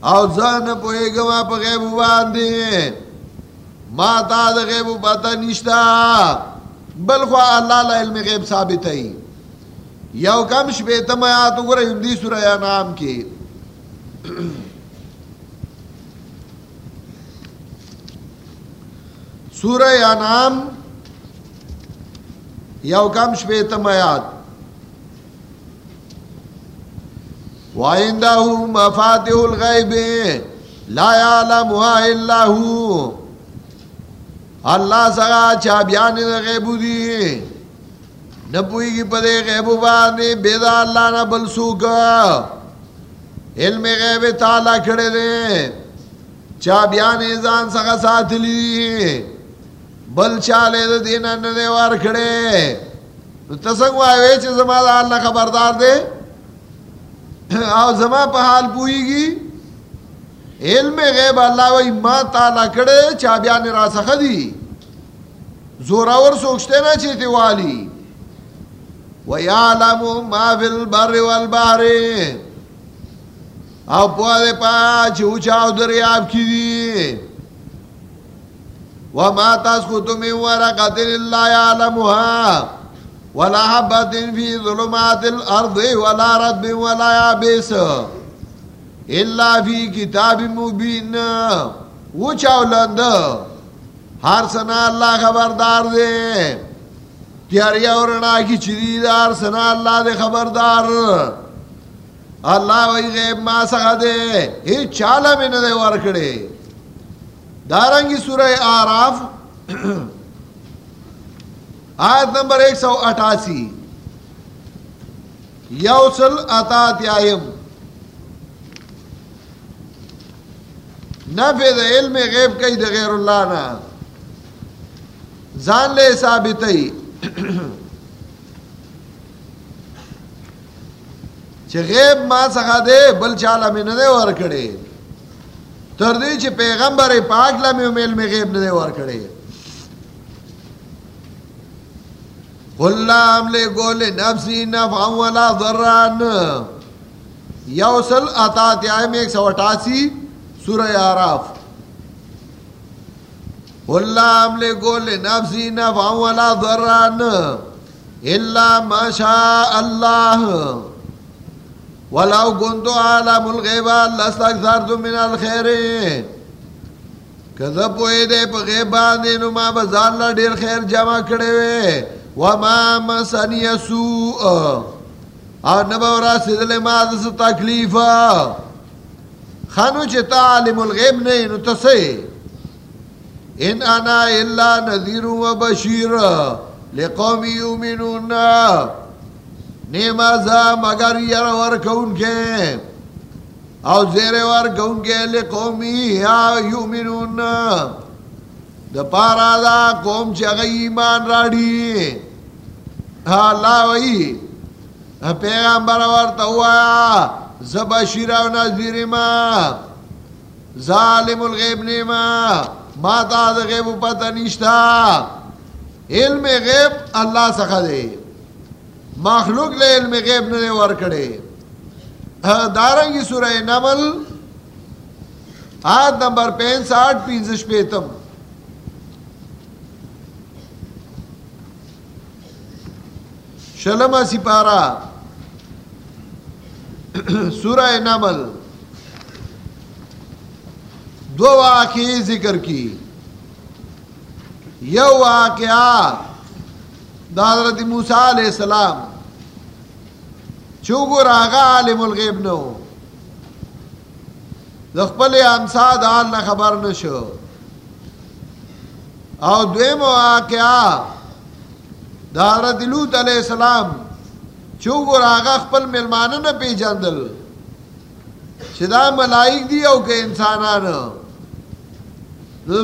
او زن پوئی گوا پا غیب باندے۔ ما تا دا غیب پتا نشتا۔ بلخوا اللہ لا علم غیب ثابت ہے۔ یو کم شپیتم آیاتو گرہ ہندی سورہ نام کی سورہ انام یو کم شپیتم آیات وَعِنْدَهُ مَفَاتِحُ الْغَيْبِ لَا يَعْلَمُهَا إِلَّا هُ۔ اللہ سگا چابیان غیبو دی۔ نپوئی کی پدے غیبو باندے، بیدا اللہ نا بلسوکا علم غیب تالا کھڑے دے۔ چابیان ازان سگا ساتھ لی۔ بل چالے دے دینا ندے وار کھڑے۔ تسنگ وائے چھ زمان اللہ خبردار دے۔ آو زمان پہ حال پوئی علم غیب اللہ وی ما تالا کڑے چابیان را سخ دی زوراور سوچتے نا چیتے والی. ویعلم ما فی البر والبحر. او پوا دے پا چوچاو دریاب کی دی. و ما وما تسخط من ورقة إلا يعلمها ولا حبة في ظلمات الأرض ولا رب ولا يابس إلا في كتاب مبين. وچاولند ہر سنا اللہ خبردار دے. پیاریا اور رنا کی چری دار سنا اللہ دے خبردار. اللہ وہی غیب ما سکھا دے. ہی چالا میں نہ دے ورکڑے. دارنگی سورہ آراف آیت نمبر ایک سو اٹھاسی۔ یوسل اطاط یایم نفع دا علم غیب کئی دا غیر اللہ نا۔ زان لے ثابتی چھ غیب ما سخا دے، بل چالا میں ندے ورکڑے۔ تردی چھ پیغمبر پاک لمی امیل میں غیب ندے ورکڑے۔ قلام لے گول نفسی نفعا ولا ضران یوصل اطاعت آئے میں ایک سو اٹھاسی سورہ آراف قلام لے گول نفسی نفعا ولا ضران اللہ ما شاء اللہ. ولو کنتو عالم الغیبا لستکثرتو من الخیر. کذا پوئے دے پا غیبان دے نو ما بزار اللہ دیر خیر جمع کرے وے. وما مسانی سوء اور نبورا سدل ما دس تکلیف خانو چتا عالم الغیب نہیں نو تسے ان انا الا نذیر و بشیر لقوم یومنون نیما زا مگر یر ور کون کے او زیر ور کون کے لقومی یومنون دا پارا دا قوم چا غی ایمان راڑی اللہ وی پیغمبر ورطا ہوا، زبا شیرہ و نظیر ما، ظالم الغیب نیما ما تا دا غیب پتہ نشتا علم غیب اللہ سخا دے۔ مخلوق لے علم غیب نے ور کڑے۔ دارنگی سورہ نمل، آیت نمبر پینسٹھ، پینزش پیتم شلم سپارہ۔ سورہ نمل۔ دو واقعی ذکر کی۔ یو واقعہ حضرت موسیٰ علیہ السلام۔ چوگو راغا عالم الغیب نو۔ دخپل امساد آل نا خبر نشو۔ او دویم واقعا دا حضرت لوت علیہ السلام چوگو راغا خپل ملمانو نا پی جاندل چدا ملائک دی او که انسانانو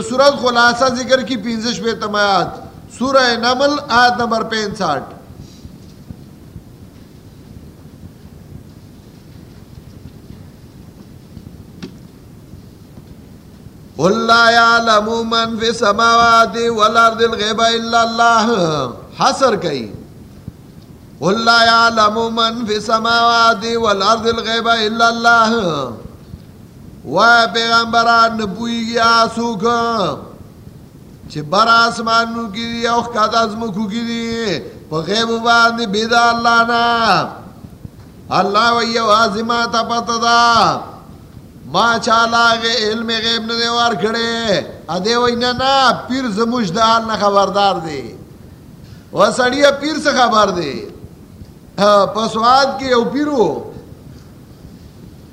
سورت خلاصہ ذکر کی پینزش پہ تمایات سورہ نمل، آیت نمبر پین پینسٹھ اللہ یعلم من فی السماوات والارض الغیب الا اللہ حسر کئی۔ اللہ یعلم من فی السماوات والارض الغیب الا اللہ وای پیغمبران نپوئی گیا سوک چھ بر آسمانو کی دی، اوخ کات ازمکو کی دی۔ پا غیب باندی بیدا اللہ نا۔ اللہ وی وازی تا پتا دا ما چالا غی علم غیب ندے وار کھڑے۔ ادے وی نا نا، پیر زموش دا حال نا خبردار دے۔ و سڑیا پیر سے خبر دے۔ ہاں، پسواد کی او پیرو۔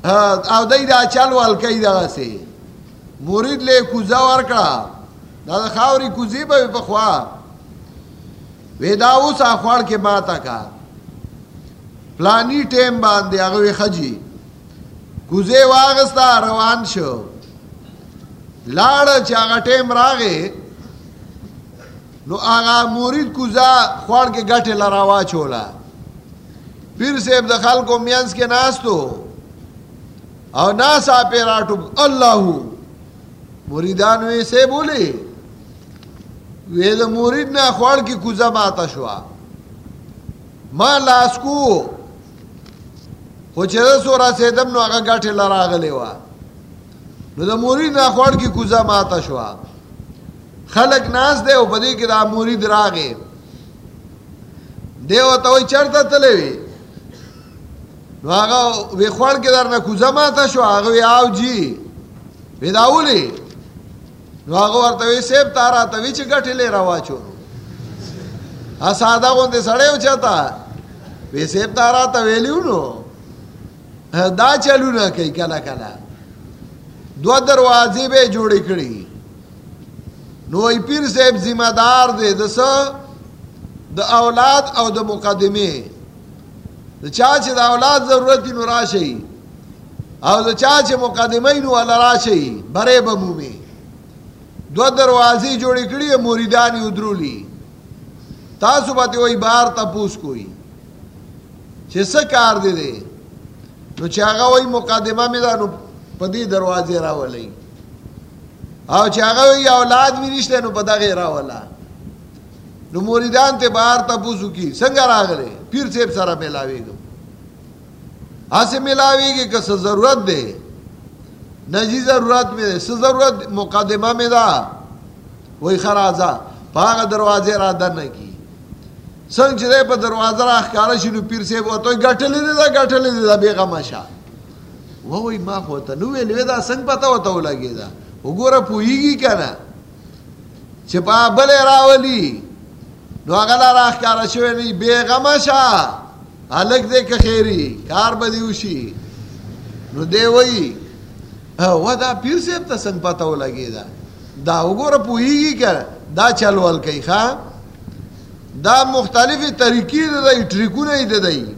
ہاں، او دای دا چل وال کئی دا سے۔ مرید لے کوزا ورکا دا دا خاوری کوزی با بخوا وی دا اوس اخوار کے ماتا کا۔ پلانی ٹیم باندے اگوی خجی۔ کوزے واغستا روان شو۔ لاڑ چاگا ٹیم راگے نو آگا مورید کوزا خوار کے گٹے لراوا چھولا۔ پھر سیب دخل کو مینس کے ناس تو۔ او ناسا پہ راٹو۔ اللہ۔ مریدان وی سے بولے۔ وی دا مرید نا خوڑ کی کوزا ماتا شوا۔ ما لاسکو خو چې د سورا سیدم نو هغه غاټه لراغلی و نو د مرید نه خوړ کی کوزا ماته شو خلق ناس دی او پدې کې دا مرید راغې دیو ته وي چرته تلوي نو هغه وی خوړ کې درنه کوزا ماته شو هغه وی آو جی. وی داولی نو هغه ورته سیب تارا ته وی چې غټه لې راواچو ا ساده غوندې سړیو چاته وی سیب تارا ته ویلیو نو. دا چلو نہ کئی کلا کلا. دو دروازے بے جوڑی کڑی. نو ای پیر صاحب ذمہ دار دے دس د اولاد او د مقدمه د چا چې د اولاد ضرورت نو راشي او د چا چې مقدمه نو ول راشي بره بمومي دو دروازې جوړې کړې مریدان یې ودرولي تاسو به وای بار تپوس کوئی چې څه کار دی دی؟ نو چې هغه وای مقدمه مې دا نو په دې دروازې راولې او چې هغه وای اولاد مې نشته، نو په دغه راولا نو مریدان ته بهر تاسو کی څنګه راغله پیر صاحب سره ملاويږي اسه ملاويږي که څه ضرورت ده نجی ضرورت میں څه ضرورت مقدمه میں دا وای خرازه پاغه دروازه را دنه کی څنګه چې په دروازه را ښکارا شنو پیر سے بہت ہوئی گٹھ لی سی وته غټلې ده غټلې ده بیغه شا وای ما خو ته نو ویلې دا څنګه پتا وته ولګی دا وګوره پویږي کنه چې په بل راولي، نو هغه را ښکارا شوی نه بیغه شا الګ دې که خیری کار به دی وشي. نو دی وای او دا پیر سی ته څنګه پتا ولګی دا دا وګوره پویږي کنه دا چلول کوي ښا دا مختلف طریقې ده دی، ټریکونه ده دی.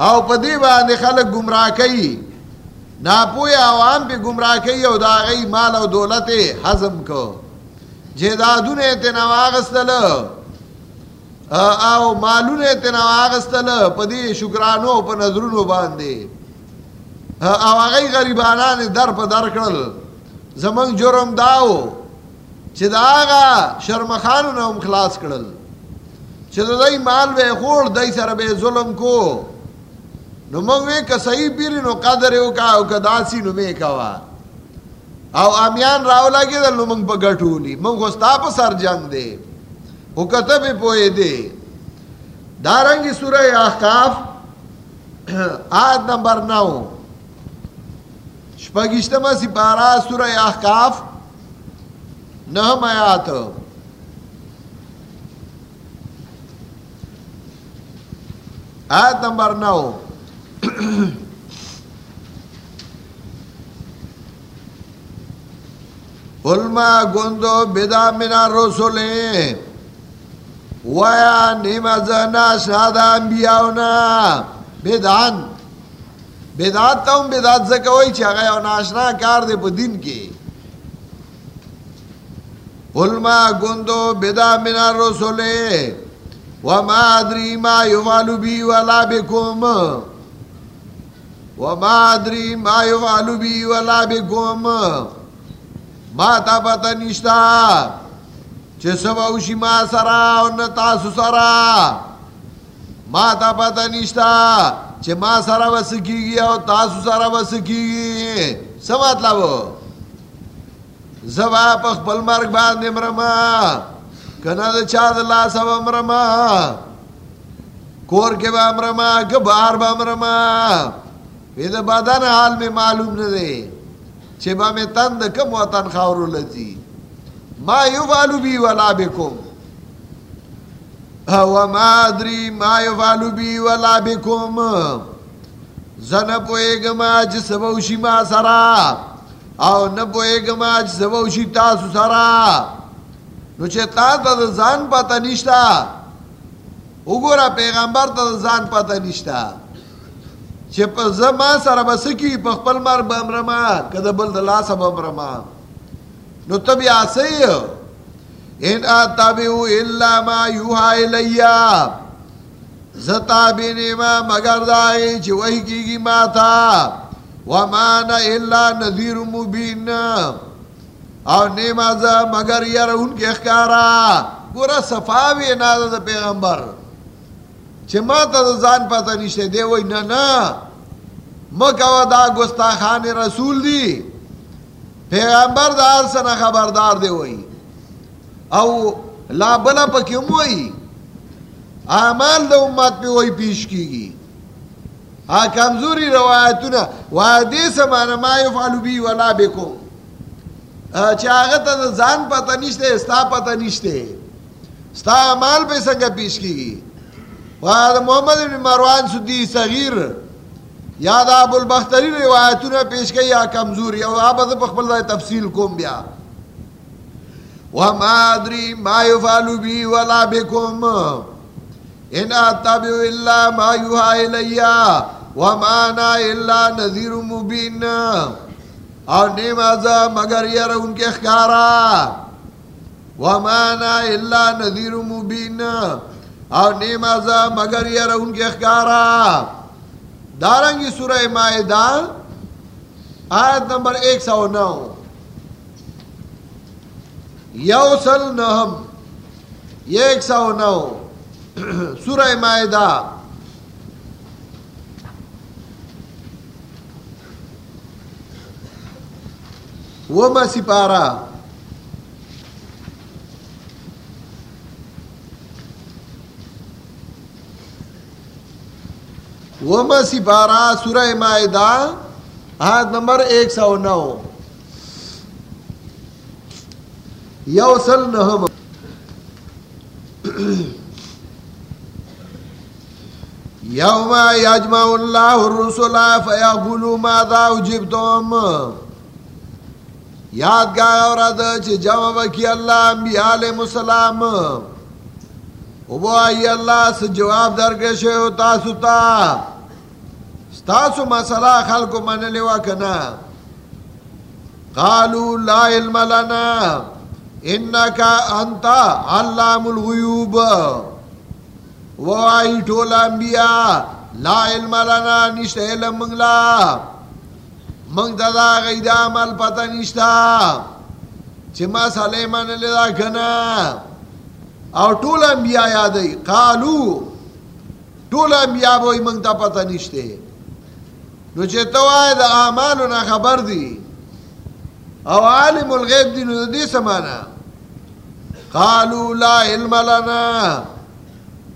او په دې باندې خلک گمراه کوي. ناپوهه عوام په گمراه کوي او دا غي مال او دولت حزم کو. جیدادونه ته نواغستل او مالونه ته نواغستل په دې شکرانو په نظرونو باندې او هغه غریبانان در په در کړل زمنګ جرم داو. چې داغه شرمخانو نو خلاص کړل چې دای مال به خور دای سره به ظلم کو. نو موږ وې ک صحیح پیر نو قدر یو کا او کداسي نو مې کوا او امیان راو لګي د نو موږ په ګټولي موږ غستا په سر جنگ دی او کته به پوي دی دارنګي سوره احقاف آیت نمبر 9 شپږشتمه سپارا سوره احقاف نه آیات. آیت نمبر نو. علما گندو بدا منا رسولے ویا نمازنا شادا انبیاؤنا بدان بدات تا ہم بدات زکوئی چا گیا ناشنا کار دے پا دن کے علما گندو بدا منا رسولے وما ادري ما يفعل بي ولا بكم وما ادري ما يفعل بي ولا بكم ما تا پتا نشتا چه سبا اوشی ما سرا و نتاسو سرا. ما تا پتا نشتا چه ما سرا بسکی گی و تاسو سرا بسکی گی سمت لبو زبا پخ پل مرگ باندی مرما کنا دا چا دا لا سب امرما کور کے با امرما کہ بار با امرما یہ بدن حال میں معلوم نہ دے، چبا میں تند کم وطن خاورو لزی ما یفعلو بی ولا بکم۔ وما ادری ما یفعلو بی ولا بکم۔ زن پوئے گما جس بوشی ما سرا۔ او نپوئے گما جس بوشی تاسو سرا۔ نو چې تا ته ځان پته نشتا۔ وګوره پیغمبر ته ځان پته نشتا۔ چې په زما سره بس کی په خپل مر بمرما کده بل د لاس بمرما نو تب تبي اسي ان اتبعو الا ما يوحى الیا. زتا بینه ما مگر دای چې وਹੀ کیږي ما تا. وما نه الا نذير مبين او نیمازا مگر یر ان کے اخکارا. گورا صفاوی نادا دا پیغمبر. چه ما تا دا زان پتا نشتے دے وی نا نا مکو دا گستاخان رسول دی پیغمبر دا آرسنا خبردار دے وی او لا بلا پا کم وی آمال دا امت پہ وی پیش کی گی آ کمزوری روایتونا وادی سمانا ما یفعلو بی ولا بکم چاہے تو زان پتہ نشتے استا پتہ نشتے ستا مال پہ سنگا پیش کی گی محمد بن مروان سدی صغیر. یاد ابو البختری روایتوں نے پیش کی یا کمزوری. او اب از بخبل دا تفصیل کوم بیا. وما ادری ما يفعل بي ولا بكم. ان اتبع الا ما يوحى الي وما انا الا نذير مبين اور نیم نیمازا مگر یر ان کے اخکارا خکارا ومانا اللہ نذیر مبین. اور نیمازا مگر یر ان کے خکارا دارنگی سورہ مائدہ، آیت نمبر ایک سو نو۔ یوسل نہم ایک سو نو۔ سورہ مائدہ۔ وما سپارا وما سپارا سورہ معدہ آیت نمبر ایک سو نو۔ یوسل نہم یوم یجمع اللہ الرسول فیقولو ماذا اجبتم۔ یاد یادگار اورد چه جمع بکی اللہ انبیاء علیہ السلام۔ او بو آئی اللہ سے جواب درگشے ہو تاسو تا ستاسو مسئلہ خلقو من لیوا کنا قالو لا علم لنا انکا انتا علام الغیوب. وہ آئی ٹولا انبیاء، لا علم لنا نشت علم منگلا منگ دادا غید عمل پتہ نشتا چھ ما سلیمان لیدا کنا او طول انبیاء یادی قالو طول انبیاء بوئی منگ دا پتہ نشتے نو چھ تو آئے دا آمالو نا خبر دی. او عالم الغیب دی نو دی سمانا قالو لا علم لنا.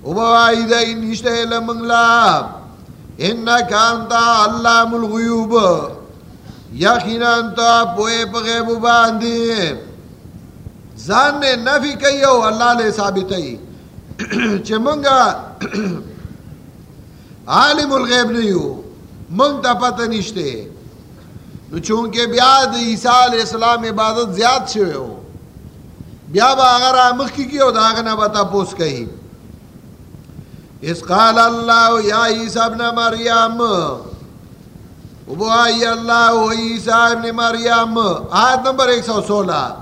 او بوائی دا نشتے علم منگلا انکا انتا علام الغیوب. یقینا تو پوئے پغیب باندی زان نے نفی کئی ہو اللہ لے ثابت ہی چمنگا عالم الغیب نہیں ہو منگ تا پتہ نشتے۔ نو چونکہ بیا دا عیسیٰ علیہ السلام عبادت زیاد چھوئے ہو۔ بیا با اگر آمخ کی کی ہو، دا آگنا بتا پوس کہی اس قال اللہ یا عیسیٰ ابن مریم۔ وہ آئی اللہ عیسیٰ ابن مریم۔ آیت نمبر ایک سو سولہ۔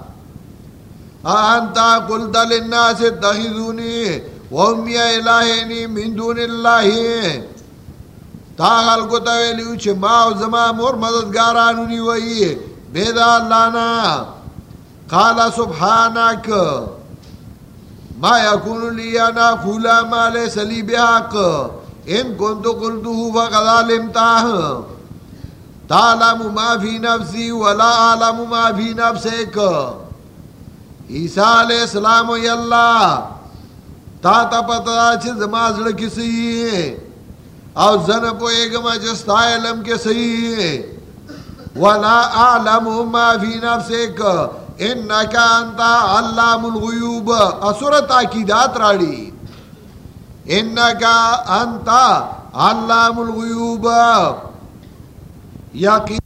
آنتا قلت للناس اتخذونی ومی الہینی من دون اللہ۔ تا خلقو تاویلیو چھ ما و زمان مور مددگارانونی وئی بیدا اللہ نا. قال سبحانك ما يكون لي أن أقول ما ليس لي بحق إن كنت قلته فقد علمته تعلم ما في نفسي ولا أعلم ما في نفسك عیسیٰ علیہ السلام وی اللہ. تا تا پتا چھ زمازڑ کی صحیح ہے او زن پو ایگم جستا علم کے صحیح ہے۔ ولا اعلم ما فی نفسک انکا انتا علام الغیوب اصورت عقیدات راڑی۔ انکا انتا علام الغیوب یقین